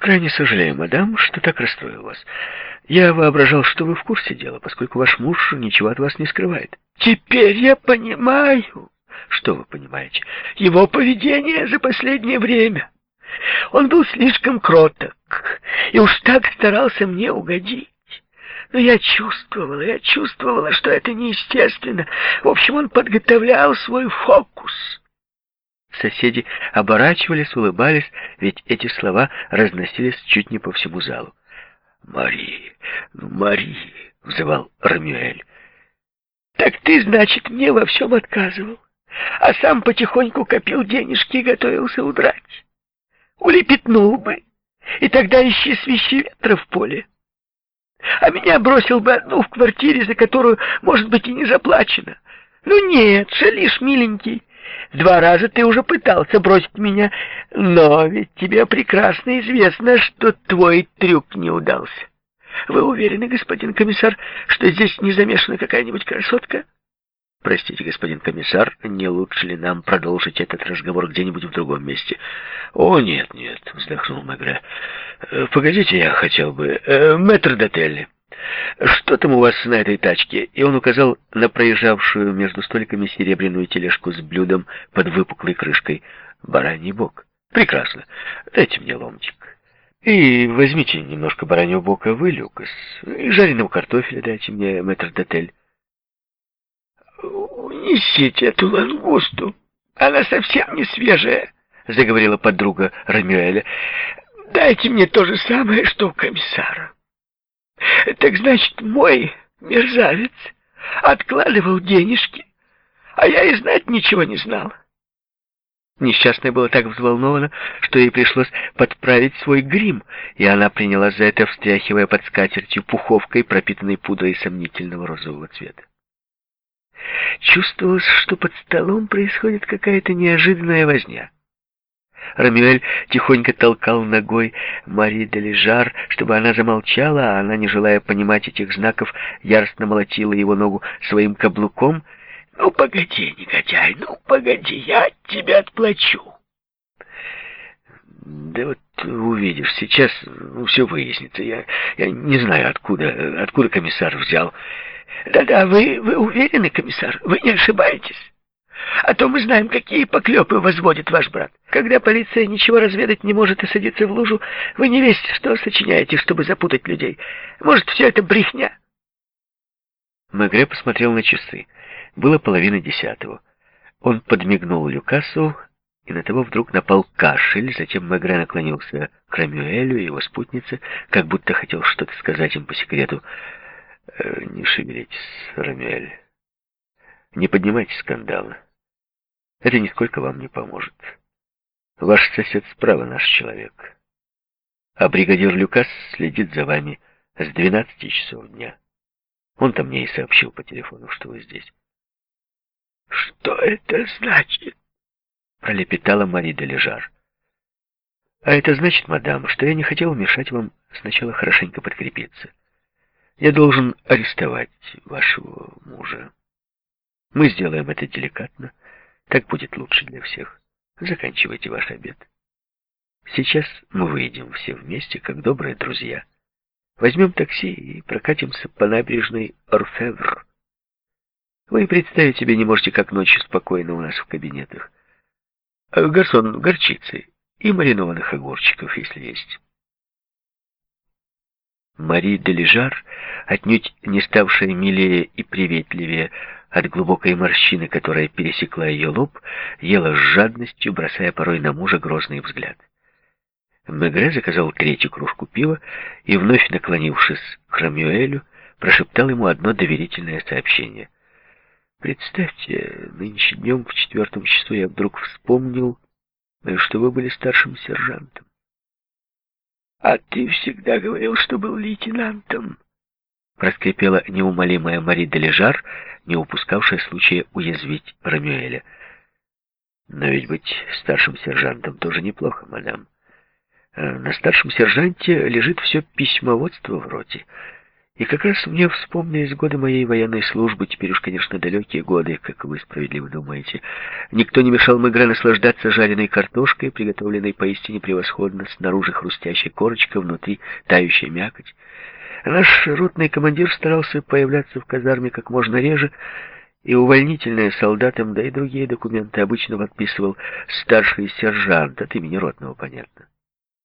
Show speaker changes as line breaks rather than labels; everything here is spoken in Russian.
Крайне сожалею, мадам, что так расстроил вас. Я воображал, что вы в курсе дела, поскольку ваш муж ничего от вас не скрывает.
Теперь я понимаю.
Что вы понимаете?
Его поведение за последнее время. Он был слишком кроток и уж так старался мне угодить. Но я чувствовала, я чувствовала, что это неестественно. В общем, он подготовлял свой фокус.
Соседи оборачивались, улыбались, ведь эти слова разносились чуть не по всему залу. «Мари, ну, Мари!» — взывал Рамюэль.
«Так ты, значит, мне во всем отказывал, а сам потихоньку копил денежки и готовился удрать. Улепетнул бы, и тогда ищи свищи ветра в поле а меня бросил бы одну в квартире, за которую, может быть, и не заплачено. Ну нет, шалишь, миленький. Два раза ты уже пытался бросить меня, но ведь тебе прекрасно известно, что твой трюк не удался. Вы уверены, господин комиссар, что здесь не замешана какая-нибудь красотка?
Простите, господин комиссар, не лучше ли нам продолжить этот разговор где-нибудь в другом месте? О, нет, нет, вздохнул Мегре. Э, погодите, я хотел бы... Э, Мэтр Дотелли, что там у вас на этой тачке? И он указал на проезжавшую между столиками серебряную тележку с блюдом под выпуклой крышкой. Бараний бок. Прекрасно. Дайте мне ломтик. И возьмите немножко бараньего бока вы, Люкас. И жареного картофеля дайте мне, мэтр Дотель.
«Унесите эту лангусту, она совсем не свежая», — заговорила подруга Рамюэля. «Дайте мне то же самое, что у комиссара». «Так значит, мой мерзавец откладывал денежки, а я и знать ничего не знал».
Несчастная была так взволнована, что ей пришлось подправить свой грим, и она принялась за это, встряхивая под скатертью пуховкой, пропитанной пудрой сомнительного розового цвета. Чувствовалось, что под столом происходит какая-то неожиданная возня. Рамюэль тихонько толкал ногой Мари де Лежар, чтобы она замолчала, а она, не желая понимать этих знаков, яростно молотила его ногу своим каблуком.
«Ну, погоди, негодяй, ну, погоди, я тебе отплачу!»
«Да вот увидишь, сейчас ну, все выяснится. Я, я не знаю, откуда, откуда комиссар взял...»
Да-да, вы, вы уверены, комиссар? Вы не ошибаетесь? А то мы знаем, какие поклепы возводит ваш брат. Когда полиция ничего разведать не может и садится в лужу, вы не весть, что сочиняете, чтобы запутать людей. Может, все это брехня?»
Мегре посмотрел на часы. Было половина десятого. Он подмигнул Люкасу, и на того вдруг напал кашель, затем Мегре наклонился к Рамюэлю и его спутнице, как будто хотел что-то сказать им по секрету. Э, не шевелитесь, Рамель. Не поднимайте скандала. Это нисколько вам не поможет. Ваш сосед справа наш человек. А бригадир Люкас следит за вами с 12 часов дня. Он-то мне и сообщил по телефону, что вы здесь.
«Что это значит?» — пролепетала Мари де Лежар.
«А это значит, мадам, что я не хотел мешать вам сначала хорошенько подкрепиться». Я должен арестовать вашего мужа. Мы сделаем это деликатно. Так будет лучше для всех. Заканчивайте ваш обед. Сейчас мы выйдем все вместе, как добрые друзья. Возьмем такси и прокатимся по набережной Орфевр. Вы представить себе не можете, как ночью спокойно у нас в кабинетах. Гарсон, горчицы и маринованных огурчиков, если есть. Мари де Лежар, отнюдь не ставшая милее и приветливее от глубокой морщины, которая пересекла ее лоб, ела с жадностью, бросая порой на мужа грозный взгляд. Мегре заказал третью кружку пива и, вновь наклонившись к Рамюэлю, прошептал ему одно доверительное сообщение. «Представьте, нынче днем в четвертом часу я вдруг вспомнил, что вы были старшим сержантом.
«А ты всегда говорил, что был лейтенантом», —
проскрипела неумолимая Мари де Лежар, не упускавшая случая уязвить Рамюэля. «Но ведь быть старшим сержантом тоже неплохо, мадам. Э, на старшем сержанте лежит все письмоводство в роте, И как раз мне вспомнились годы моей военной службы, теперь уж, конечно, далекие годы, как вы справедливо думаете. Никто не мешал Мегре наслаждаться жареной картошкой, приготовленной поистине превосходно, снаружи хрустящая корочка, внутри тающая мякоть. Наш ротный командир старался появляться в казарме как можно реже, и увольнительные солдатам, да и другие документы обычно подписывал старший сержант от имени ротного, понятно.